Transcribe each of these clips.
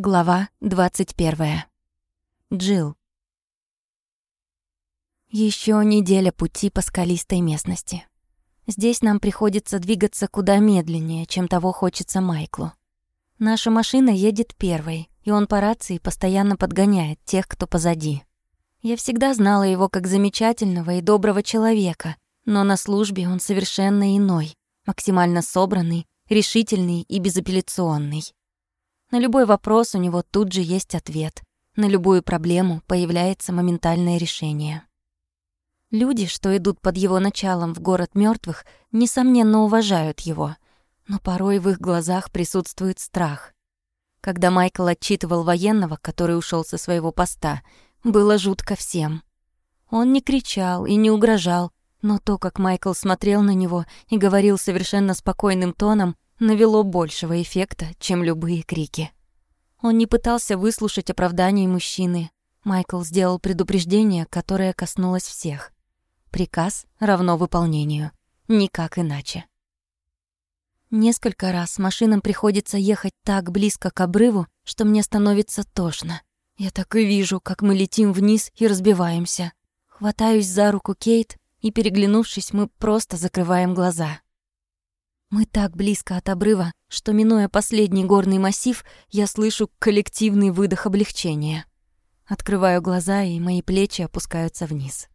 Глава 21. Джил. Еще неделя пути по скалистой местности. Здесь нам приходится двигаться куда медленнее, чем того хочется Майклу. Наша машина едет первой, и он по рации постоянно подгоняет тех, кто позади. Я всегда знала его как замечательного и доброго человека, но на службе он совершенно иной, максимально собранный, решительный и безапелляционный. На любой вопрос у него тут же есть ответ. На любую проблему появляется моментальное решение. Люди, что идут под его началом в город мертвых, несомненно уважают его, но порой в их глазах присутствует страх. Когда Майкл отчитывал военного, который ушел со своего поста, было жутко всем. Он не кричал и не угрожал, но то, как Майкл смотрел на него и говорил совершенно спокойным тоном, навело большего эффекта, чем любые крики. Он не пытался выслушать оправданий мужчины. Майкл сделал предупреждение, которое коснулось всех. Приказ равно выполнению. Никак иначе. Несколько раз машинам приходится ехать так близко к обрыву, что мне становится тошно. Я так и вижу, как мы летим вниз и разбиваемся. Хватаюсь за руку Кейт, и, переглянувшись, мы просто закрываем глаза. Мы так близко от обрыва, что, минуя последний горный массив, я слышу коллективный выдох облегчения. Открываю глаза, и мои плечи опускаются вниз.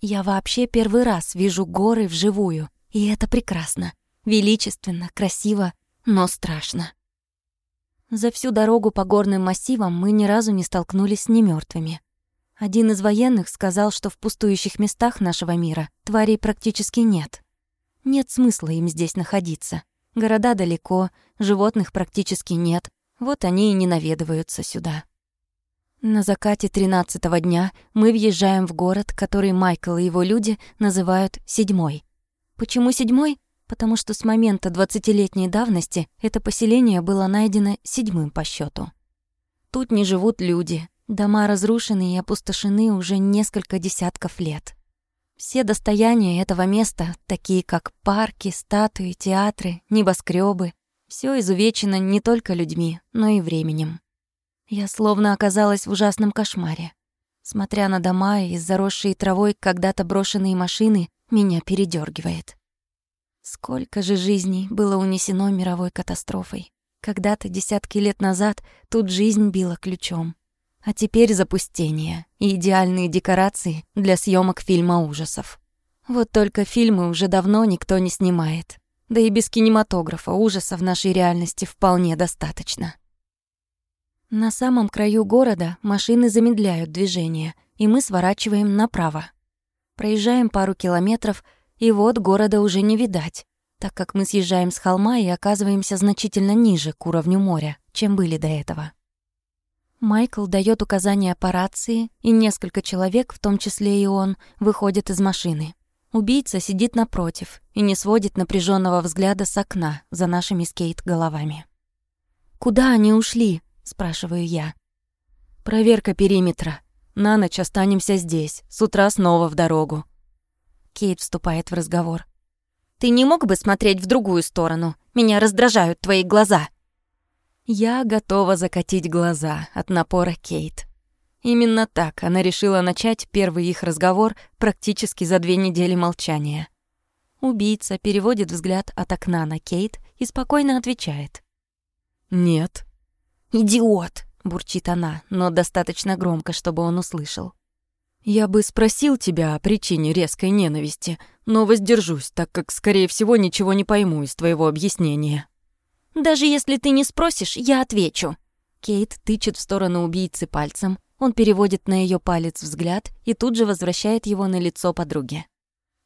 Я вообще первый раз вижу горы вживую, и это прекрасно. Величественно, красиво, но страшно. За всю дорогу по горным массивам мы ни разу не столкнулись с немёртвыми. Один из военных сказал, что в пустующих местах нашего мира тварей практически нет. Нет смысла им здесь находиться. Города далеко, животных практически нет, вот они и не наведываются сюда. На закате тринадцатого дня мы въезжаем в город, который Майкл и его люди называют «седьмой». Почему седьмой? Потому что с момента двадцатилетней давности это поселение было найдено седьмым по счету. Тут не живут люди, дома разрушены и опустошены уже несколько десятков лет. Все достояния этого места, такие как парки, статуи, театры, небоскребы, все изувечено не только людьми, но и временем. Я словно оказалась в ужасном кошмаре. Смотря на дома и заросшие травой когда-то брошенные машины, меня передергивает. Сколько же жизней было унесено мировой катастрофой. Когда-то, десятки лет назад, тут жизнь била ключом. А теперь запустение и идеальные декорации для съемок фильма ужасов. Вот только фильмы уже давно никто не снимает. Да и без кинематографа ужасов в нашей реальности вполне достаточно. На самом краю города машины замедляют движение, и мы сворачиваем направо. Проезжаем пару километров, и вот города уже не видать, так как мы съезжаем с холма и оказываемся значительно ниже к уровню моря, чем были до этого. Майкл дает указания по рации, и несколько человек, в том числе и он, выходят из машины. Убийца сидит напротив и не сводит напряженного взгляда с окна за нашими скейт-головами. «Куда они ушли?» — спрашиваю я. «Проверка периметра. На ночь останемся здесь, с утра снова в дорогу». Кейт вступает в разговор. «Ты не мог бы смотреть в другую сторону? Меня раздражают твои глаза». Я готова закатить глаза от напора Кейт. Именно так она решила начать первый их разговор практически за две недели молчания. Убийца переводит взгляд от окна на Кейт и спокойно отвечает. «Нет». «Идиот!» — бурчит она, но достаточно громко, чтобы он услышал. «Я бы спросил тебя о причине резкой ненависти, но воздержусь, так как, скорее всего, ничего не пойму из твоего объяснения». Даже если ты не спросишь, я отвечу». Кейт тычет в сторону убийцы пальцем, он переводит на ее палец взгляд и тут же возвращает его на лицо подруги.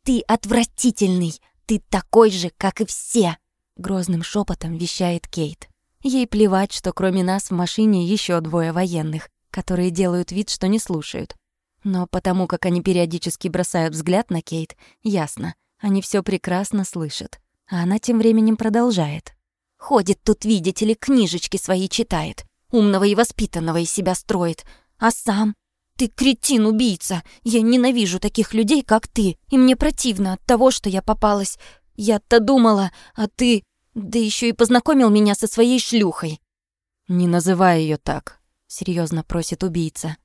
«Ты отвратительный! Ты такой же, как и все!» Грозным шепотом вещает Кейт. Ей плевать, что кроме нас в машине еще двое военных, которые делают вид, что не слушают. Но потому как они периодически бросают взгляд на Кейт, ясно, они все прекрасно слышат. А она тем временем продолжает. Ходит тут, видите ли, книжечки свои читает. Умного и воспитанного из себя строит. А сам? Ты кретин-убийца. Я ненавижу таких людей, как ты. И мне противно от того, что я попалась. Я-то думала, а ты... Да еще и познакомил меня со своей шлюхой. «Не называй ее так», — серьезно просит убийца.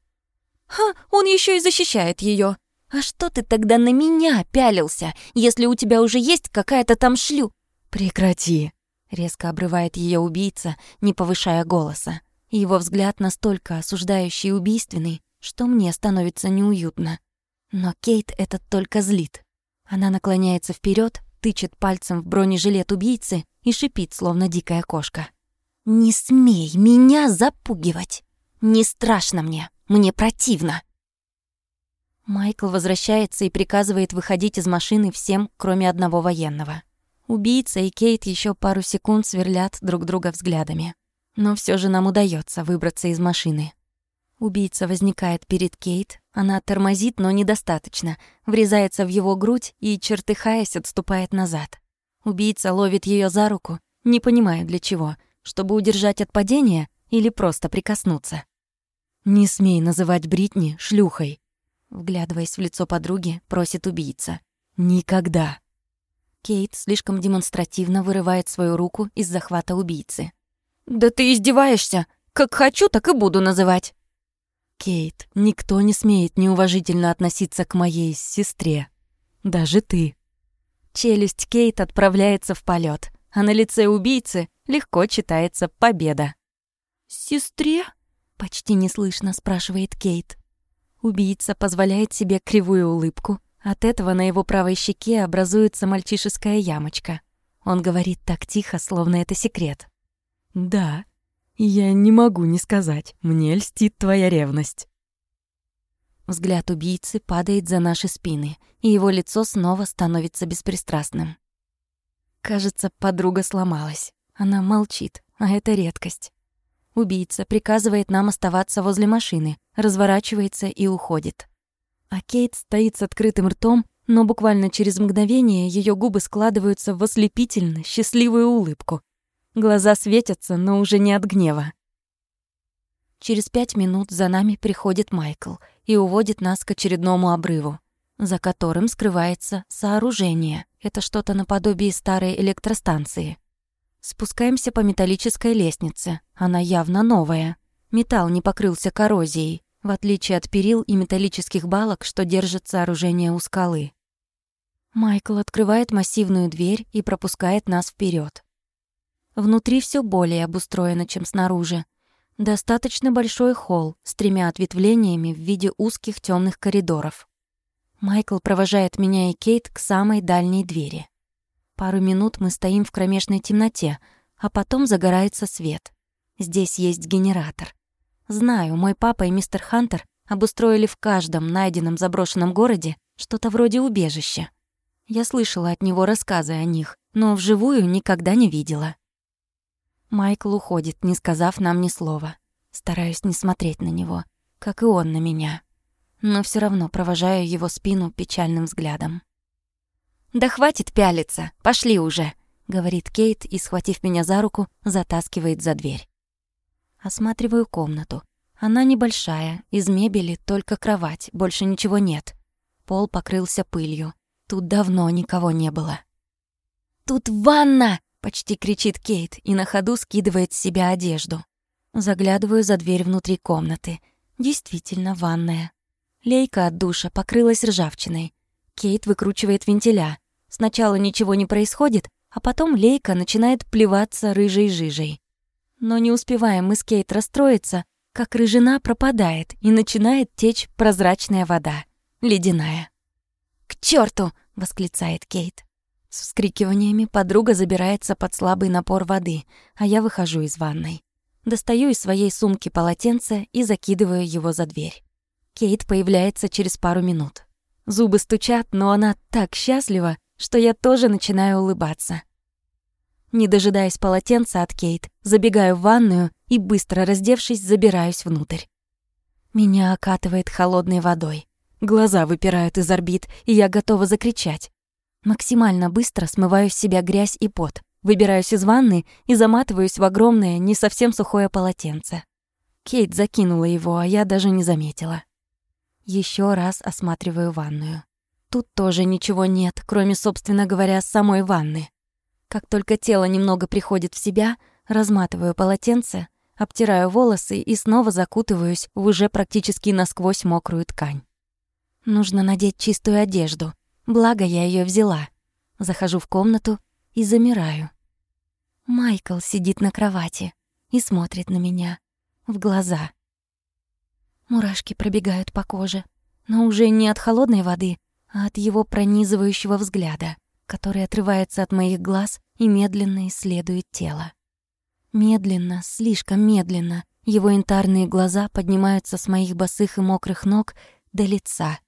«Ха, он еще и защищает ее. А что ты тогда на меня пялился, если у тебя уже есть какая-то там шлю?» «Прекрати», — резко обрывает ее убийца, не повышая голоса. Его взгляд настолько осуждающий и убийственный, что мне становится неуютно. Но Кейт этот только злит. Она наклоняется вперед, тычет пальцем в бронежилет убийцы и шипит, словно дикая кошка. «Не смей меня запугивать! Не страшно мне, мне противно!» Майкл возвращается и приказывает выходить из машины всем, кроме одного военного. Убийца и Кейт еще пару секунд сверлят друг друга взглядами. Но все же нам удается выбраться из машины. Убийца возникает перед Кейт, она тормозит, но недостаточно, врезается в его грудь и, чертыхаясь, отступает назад. Убийца ловит ее за руку, не понимая для чего, чтобы удержать от падения или просто прикоснуться. «Не смей называть Бритни шлюхой», вглядываясь в лицо подруги, просит убийца. «Никогда». Кейт слишком демонстративно вырывает свою руку из захвата убийцы. «Да ты издеваешься! Как хочу, так и буду называть!» Кейт, никто не смеет неуважительно относиться к моей сестре. Даже ты. Челюсть Кейт отправляется в полет, а на лице убийцы легко читается победа. «Сестре?» — почти неслышно спрашивает Кейт. Убийца позволяет себе кривую улыбку. От этого на его правой щеке образуется мальчишеская ямочка. Он говорит так тихо, словно это секрет. «Да», я не могу не сказать, мне льстит твоя ревность. Взгляд убийцы падает за наши спины, и его лицо снова становится беспристрастным. Кажется, подруга сломалась. Она молчит, а это редкость. Убийца приказывает нам оставаться возле машины, разворачивается и уходит. А Кейт стоит с открытым ртом, но буквально через мгновение ее губы складываются в ослепительно счастливую улыбку, Глаза светятся, но уже не от гнева. Через пять минут за нами приходит Майкл и уводит нас к очередному обрыву, за которым скрывается сооружение. Это что-то наподобие старой электростанции. Спускаемся по металлической лестнице. Она явно новая. Металл не покрылся коррозией, в отличие от перил и металлических балок, что держит сооружение у скалы. Майкл открывает массивную дверь и пропускает нас вперед. Внутри все более обустроено, чем снаружи. Достаточно большой холл с тремя ответвлениями в виде узких темных коридоров. Майкл провожает меня и Кейт к самой дальней двери. Пару минут мы стоим в кромешной темноте, а потом загорается свет. Здесь есть генератор. Знаю, мой папа и мистер Хантер обустроили в каждом найденном заброшенном городе что-то вроде убежища. Я слышала от него рассказы о них, но вживую никогда не видела. Майкл уходит, не сказав нам ни слова. Стараюсь не смотреть на него, как и он на меня. Но все равно провожаю его спину печальным взглядом. «Да хватит пялиться, пошли уже», — говорит Кейт и, схватив меня за руку, затаскивает за дверь. Осматриваю комнату. Она небольшая, из мебели только кровать, больше ничего нет. Пол покрылся пылью. Тут давно никого не было. «Тут ванна!» Почти кричит Кейт и на ходу скидывает с себя одежду. Заглядываю за дверь внутри комнаты. Действительно ванная. Лейка от душа покрылась ржавчиной. Кейт выкручивает вентиля. Сначала ничего не происходит, а потом Лейка начинает плеваться рыжей жижей. Но не успеваем мы с Кейт расстроиться, как рыжина пропадает и начинает течь прозрачная вода, ледяная. «К черту! восклицает Кейт. С вскрикиваниями подруга забирается под слабый напор воды, а я выхожу из ванной. Достаю из своей сумки полотенце и закидываю его за дверь. Кейт появляется через пару минут. Зубы стучат, но она так счастлива, что я тоже начинаю улыбаться. Не дожидаясь полотенца от Кейт, забегаю в ванную и, быстро раздевшись, забираюсь внутрь. Меня окатывает холодной водой. Глаза выпирают из орбит, и я готова закричать. Максимально быстро смываю с себя грязь и пот, выбираюсь из ванны и заматываюсь в огромное, не совсем сухое полотенце. Кейт закинула его, а я даже не заметила. Еще раз осматриваю ванную. Тут тоже ничего нет, кроме, собственно говоря, самой ванны. Как только тело немного приходит в себя, разматываю полотенце, обтираю волосы и снова закутываюсь в уже практически насквозь мокрую ткань. Нужно надеть чистую одежду, благо я ее взяла. Захожу в комнату и замираю. Майкл сидит на кровати и смотрит на меня в глаза. Мурашки пробегают по коже, но уже не от холодной воды, а от его пронизывающего взгляда, который отрывается от моих глаз и медленно исследует тело. Медленно, слишком медленно, его янтарные глаза поднимаются с моих босых и мокрых ног до лица.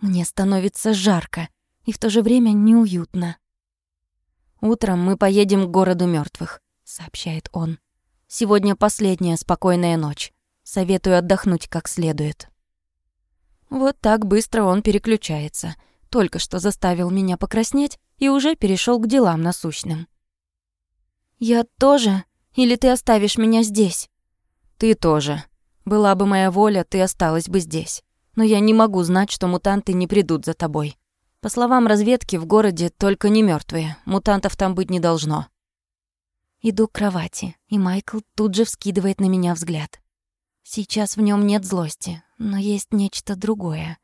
Мне становится жарко и в то же время неуютно. «Утром мы поедем к городу мертвых, сообщает он. «Сегодня последняя спокойная ночь. Советую отдохнуть как следует». Вот так быстро он переключается. Только что заставил меня покраснеть и уже перешел к делам насущным. «Я тоже? Или ты оставишь меня здесь?» «Ты тоже. Была бы моя воля, ты осталась бы здесь. Но я не могу знать, что мутанты не придут за тобой. По словам разведки, в городе только не мертвые. Мутантов там быть не должно». Иду к кровати, и Майкл тут же вскидывает на меня взгляд. Сейчас в нем нет злости, но есть нечто другое.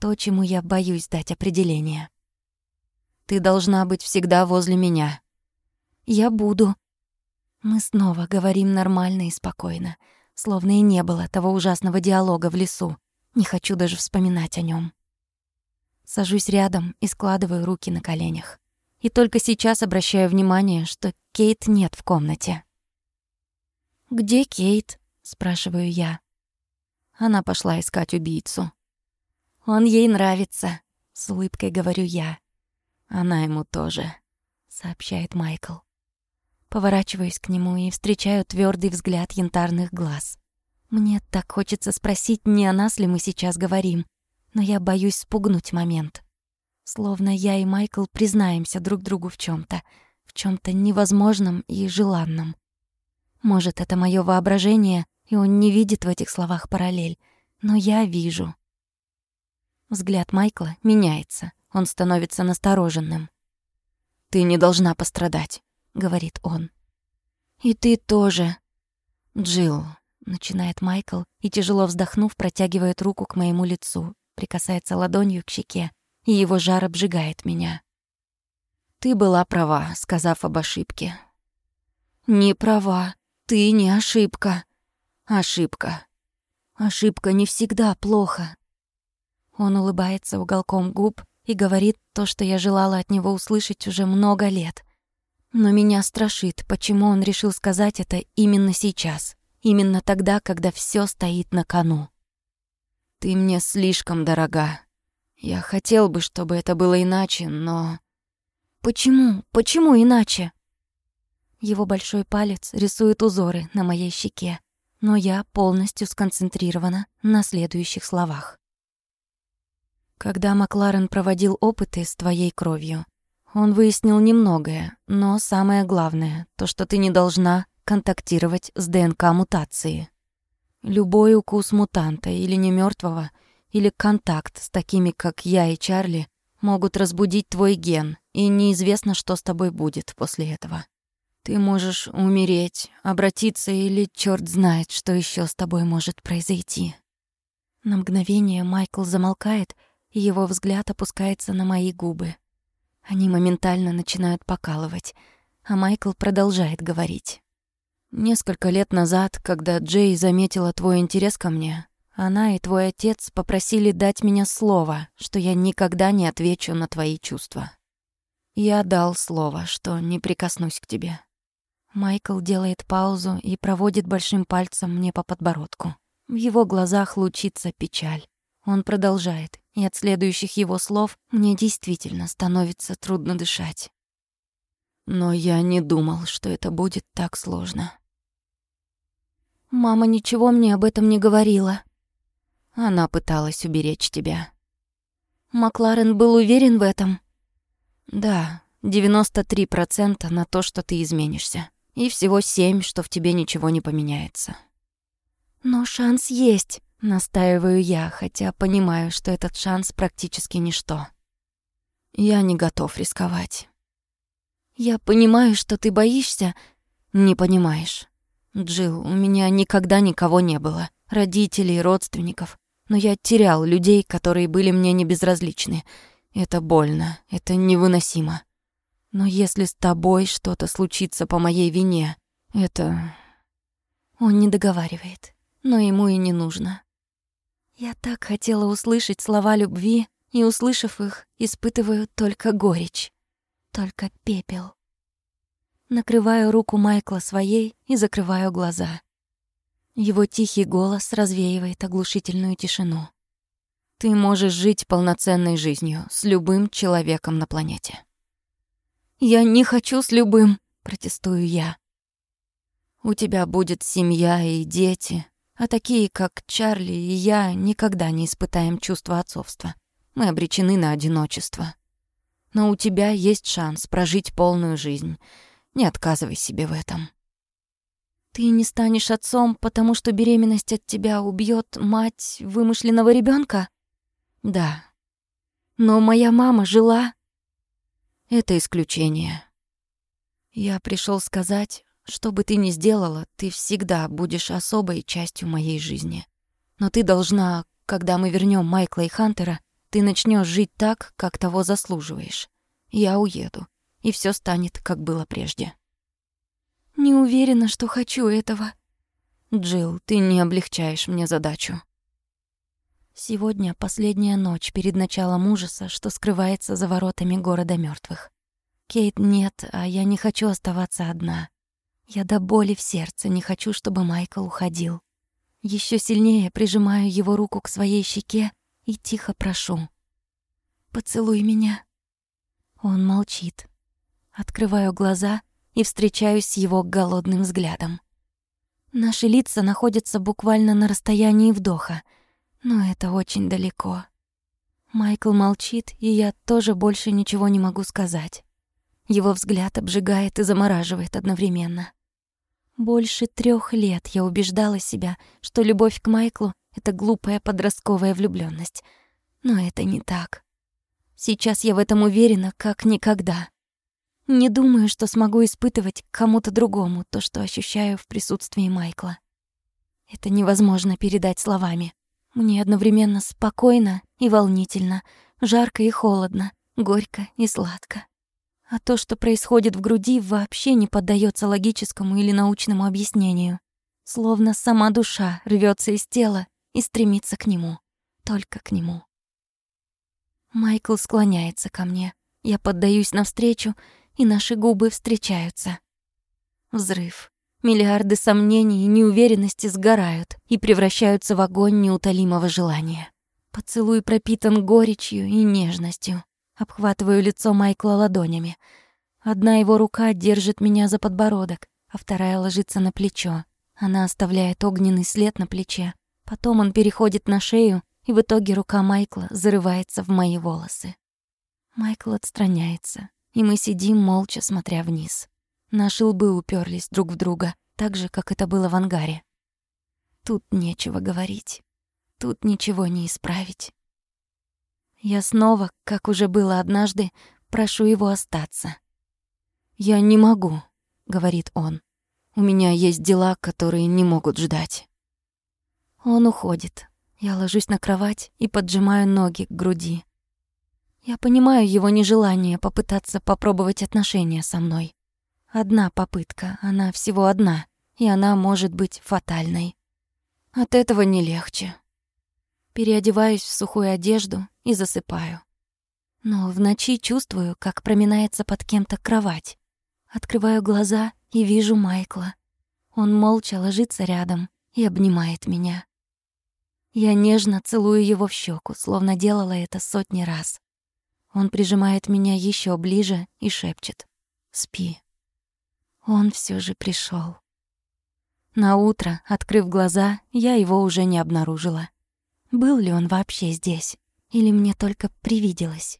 То, чему я боюсь дать определение. «Ты должна быть всегда возле меня». «Я буду». Мы снова говорим нормально и спокойно, словно и не было того ужасного диалога в лесу. Не хочу даже вспоминать о нем. Сажусь рядом и складываю руки на коленях. И только сейчас обращаю внимание, что Кейт нет в комнате. «Где Кейт?» — спрашиваю я. Она пошла искать убийцу. «Он ей нравится», — с улыбкой говорю я. «Она ему тоже», — сообщает Майкл. Поворачиваюсь к нему и встречаю твердый взгляд янтарных глаз. Мне так хочется спросить, не о нас ли мы сейчас говорим, но я боюсь спугнуть момент. Словно я и Майкл признаемся друг другу в чем то в чем то невозможном и желанном. Может, это мое воображение, и он не видит в этих словах параллель, но я вижу. Взгляд Майкла меняется, он становится настороженным. «Ты не должна пострадать», — говорит он. «И ты тоже». Джилл, начинает Майкл и, тяжело вздохнув, протягивает руку к моему лицу, прикасается ладонью к щеке, и его жар обжигает меня. «Ты была права, сказав об ошибке». «Не права. Ты не ошибка». «Ошибка». «Ошибка не всегда плохо». Он улыбается уголком губ и говорит то, что я желала от него услышать уже много лет. Но меня страшит, почему он решил сказать это именно сейчас, именно тогда, когда все стоит на кону. «Ты мне слишком дорога. Я хотел бы, чтобы это было иначе, но...» «Почему? Почему иначе?» Его большой палец рисует узоры на моей щеке, но я полностью сконцентрирована на следующих словах. Когда Макларен проводил опыты с твоей кровью, он выяснил немногое, но самое главное — то, что ты не должна контактировать с ДНК мутации. Любой укус мутанта или не мертвого, или контакт с такими, как я и Чарли, могут разбудить твой ген, и неизвестно, что с тобой будет после этого. Ты можешь умереть, обратиться или черт знает, что еще с тобой может произойти. На мгновение Майкл замолкает, и его взгляд опускается на мои губы. Они моментально начинают покалывать, а Майкл продолжает говорить. Несколько лет назад, когда Джей заметила твой интерес ко мне, она и твой отец попросили дать мне слово, что я никогда не отвечу на твои чувства. Я дал слово, что не прикоснусь к тебе. Майкл делает паузу и проводит большим пальцем мне по подбородку. В его глазах лучится печаль. Он продолжает, и от следующих его слов мне действительно становится трудно дышать. Но я не думал, что это будет так сложно. Мама ничего мне об этом не говорила. Она пыталась уберечь тебя. Макларен был уверен в этом? Да, 93% на то, что ты изменишься. И всего 7, что в тебе ничего не поменяется. Но шанс есть, настаиваю я, хотя понимаю, что этот шанс практически ничто. Я не готов рисковать. Я понимаю, что ты боишься. Не понимаешь. Джилл, у меня никогда никого не было. Родителей, родственников. Но я терял людей, которые были мне не безразличны. Это больно, это невыносимо. Но если с тобой что-то случится по моей вине, это... Он не договаривает, но ему и не нужно. Я так хотела услышать слова любви, и, услышав их, испытываю только горечь, только пепел. Накрываю руку Майкла своей и закрываю глаза. Его тихий голос развеивает оглушительную тишину. Ты можешь жить полноценной жизнью с любым человеком на планете. Я не хочу с любым, протестую я. У тебя будет семья и дети, а такие, как Чарли и я, никогда не испытаем чувство отцовства. Мы обречены на одиночество. Но у тебя есть шанс прожить полную жизнь. Не отказывай себе в этом. Ты не станешь отцом, потому что беременность от тебя убьет мать вымышленного ребенка? Да. Но моя мама жила... Это исключение. Я пришел сказать, что бы ты ни сделала, ты всегда будешь особой частью моей жизни. Но ты должна, когда мы вернем Майкла и Хантера, ты начнешь жить так, как того заслуживаешь. Я уеду, и все станет, как было прежде. Не уверена, что хочу этого. Джилл, ты не облегчаешь мне задачу. Сегодня последняя ночь перед началом ужаса, что скрывается за воротами города мертвых. Кейт нет, а я не хочу оставаться одна. Я до боли в сердце не хочу, чтобы Майкл уходил. Еще сильнее прижимаю его руку к своей щеке и тихо прошу. «Поцелуй меня». Он молчит. Открываю глаза и встречаюсь с его голодным взглядом. Наши лица находятся буквально на расстоянии вдоха, но это очень далеко. Майкл молчит, и я тоже больше ничего не могу сказать. Его взгляд обжигает и замораживает одновременно. Больше трех лет я убеждала себя, что любовь к Майклу — это глупая подростковая влюблённость. Но это не так. Сейчас я в этом уверена, как никогда. Не думаю, что смогу испытывать к кому-то другому то, что ощущаю в присутствии Майкла. Это невозможно передать словами. Мне одновременно спокойно и волнительно, жарко и холодно, горько и сладко. А то, что происходит в груди, вообще не поддается логическому или научному объяснению. Словно сама душа рвется из тела и стремится к нему. Только к нему. Майкл склоняется ко мне. Я поддаюсь навстречу, и наши губы встречаются. Взрыв. Миллиарды сомнений и неуверенности сгорают и превращаются в огонь неутолимого желания. Поцелуй пропитан горечью и нежностью. Обхватываю лицо Майкла ладонями. Одна его рука держит меня за подбородок, а вторая ложится на плечо. Она оставляет огненный след на плече. Потом он переходит на шею, и в итоге рука Майкла зарывается в мои волосы. Майкл отстраняется, и мы сидим молча, смотря вниз. Наши лбы уперлись друг в друга, так же, как это было в ангаре. Тут нечего говорить. Тут ничего не исправить. Я снова, как уже было однажды, прошу его остаться. «Я не могу», — говорит он. «У меня есть дела, которые не могут ждать». Он уходит. Я ложусь на кровать и поджимаю ноги к груди. Я понимаю его нежелание попытаться попробовать отношения со мной. Одна попытка, она всего одна, и она может быть фатальной. От этого не легче. Переодеваюсь в сухую одежду и засыпаю. Но в ночи чувствую, как проминается под кем-то кровать. Открываю глаза и вижу Майкла. Он молча ложится рядом и обнимает меня. Я нежно целую его в щеку, словно делала это сотни раз. Он прижимает меня еще ближе и шепчет «Спи». Он все же пришел. На утро, открыв глаза, я его уже не обнаружила. Был ли он вообще здесь? Или мне только привиделось?